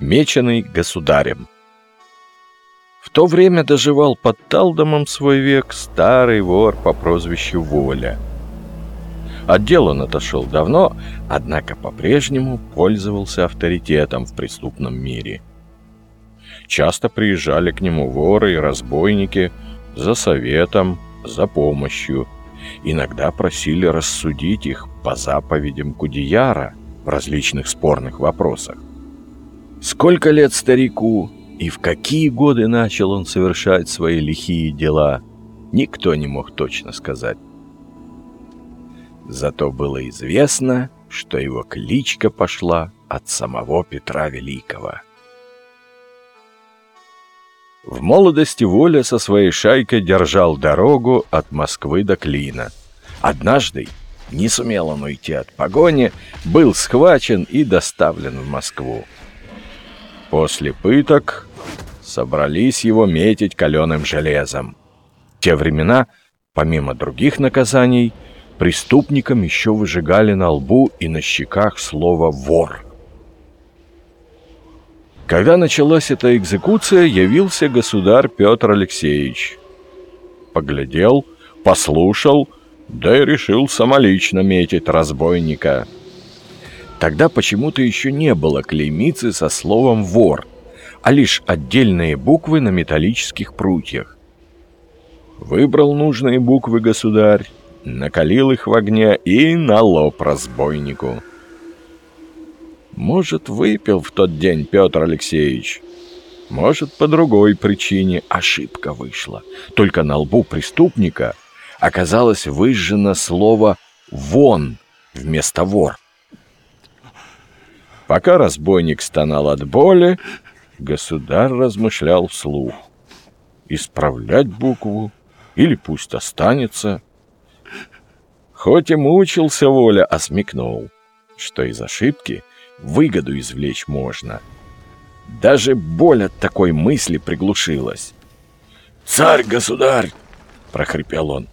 меченый государем. В то время доживал под Талдомом свой век старый вор по прозвищу Воля. От дела он отошел давно, однако по-прежнему пользовался авторитетом в преступном мире. Часто приезжали к нему воры и разбойники за советом, за помощью. Иногда просили рассудить их по заповедям Кудияра в различных спорных вопросах. Сколько лет старику и в какие годы начал он совершать свои лихие дела, никто не мог точно сказать. Зато было известно, что его кличка пошла от самого Петра Великого. В молодости Воля со своей шайкой держал дорогу от Москвы до Клина. Однажды, не сумел он уйти от погони, был схвачен и доставлен в Москву. После пыток собрались его метить каленым железом. В те времена, помимо других наказаний, преступникам еще выжигали на лбу и на щеках слово «вор». Когда началась эта экзекуция, явился государь Петр Алексеевич. Поглядел, послушал, да и решил самолично метить разбойника – Тогда почему-то еще не было клеймицы со словом «вор», а лишь отдельные буквы на металлических прутьях. Выбрал нужные буквы государь, накалил их в огне и на лоб разбойнику. Может, выпил в тот день Петр Алексеевич. Может, по другой причине ошибка вышла. Только на лбу преступника оказалось выжжено слово «вон» вместо «вор». Пока разбойник стонал от боли, государь размышлял вслух. Исправлять букву или пусть останется. Хоть и мучился воля, а смекнул, что из ошибки выгоду извлечь можно. Даже боль от такой мысли приглушилась. «Царь-государь!» — прохрипел он.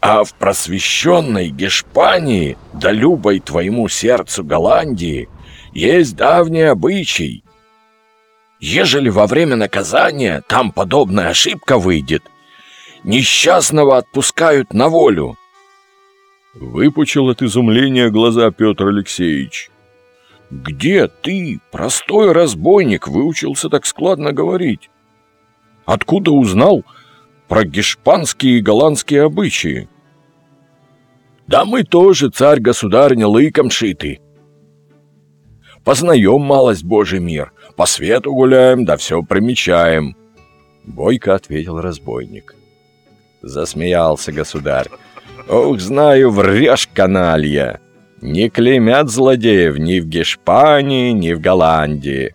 «А в просвещенной Гешпании, да любой твоему сердцу Голландии, есть давний обычай. Ежели во время наказания там подобная ошибка выйдет, несчастного отпускают на волю. Выпучил от изумления глаза Петр Алексеевич. Где ты, простой разбойник, выучился так складно говорить? Откуда узнал про гешпанские и голландские обычаи? Да мы тоже, царь-государня, лыком шиты, Познаем малость Божий мир, по свету гуляем, да все примечаем. Бойко ответил разбойник. Засмеялся государь. Ох, знаю, врешь, каналья. Не клеймят злодеев ни в Гешпании, ни в Голландии.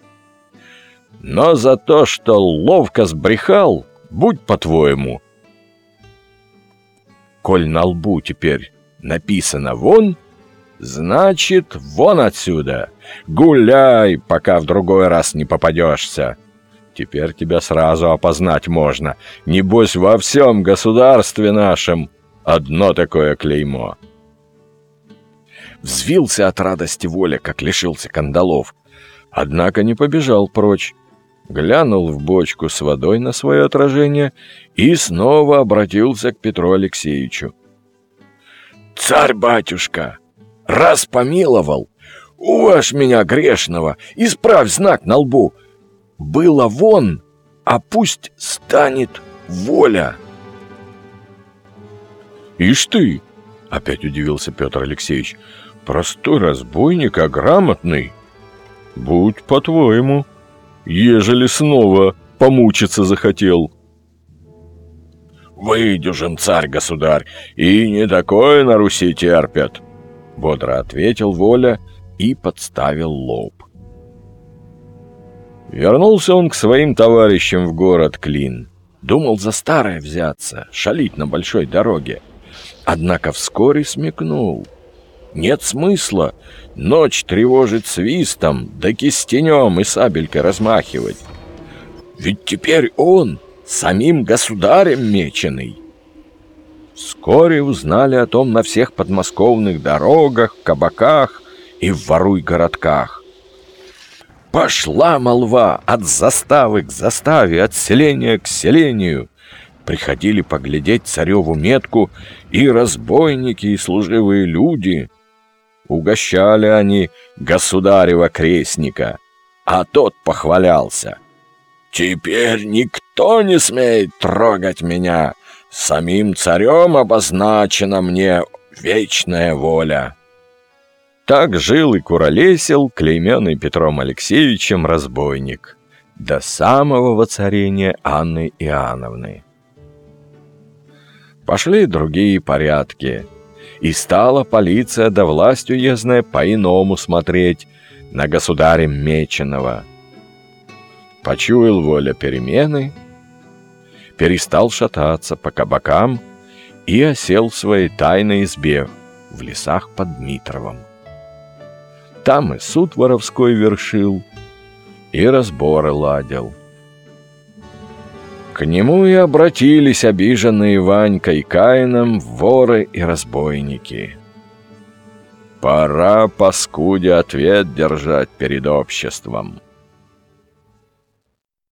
Но за то, что ловко сбрехал, будь по-твоему. Коль на лбу теперь написано «вон», Значит, вон отсюда. Гуляй, пока в другой раз не попадешься. Теперь тебя сразу опознать можно. Небось, во всем государстве нашем одно такое клеймо. Взвился от радости воля, как лишился кандалов. Однако не побежал прочь. Глянул в бочку с водой на свое отражение и снова обратился к Петру Алексеевичу. «Царь-батюшка!» Раз помиловал, уважь меня грешного, исправь знак на лбу. Было вон, а пусть станет воля. Ишь ты, опять удивился Петр Алексеевич, простой разбойник, а грамотный. Будь по-твоему, ежели снова помучиться захотел. Выдюжен царь-государь, и не такое на Руси терпят. — бодро ответил Воля и подставил лоб. Вернулся он к своим товарищам в город Клин. Думал за старое взяться, шалить на большой дороге. Однако вскоре смекнул. Нет смысла ночь тревожить свистом, да кистенем и сабелькой размахивать. Ведь теперь он самим государем меченый. Вскоре узнали о том на всех подмосковных дорогах, кабаках и в воруй городках. Пошла молва от заставы к заставе, от селения к селению. Приходили поглядеть цареву метку и разбойники, и служивые люди. Угощали они государева крестника, а тот похвалялся. «Теперь никто не смеет трогать меня, самим царем обозначена мне вечная воля». Так жил и куролесил, клейменный Петром Алексеевичем разбойник, до самого воцарения Анны Иоанновны. Пошли другие порядки, и стала полиция да власть уездная по-иному смотреть на государя Меченого. Почуял воля перемены, перестал шататься по кабакам и осел в своей тайной избе в лесах под Дмитровом. Там и суд воровской вершил, и разборы ладил. К нему и обратились обиженные Ванькой и Каином воры и разбойники. Пора, паскуде, ответ держать перед обществом.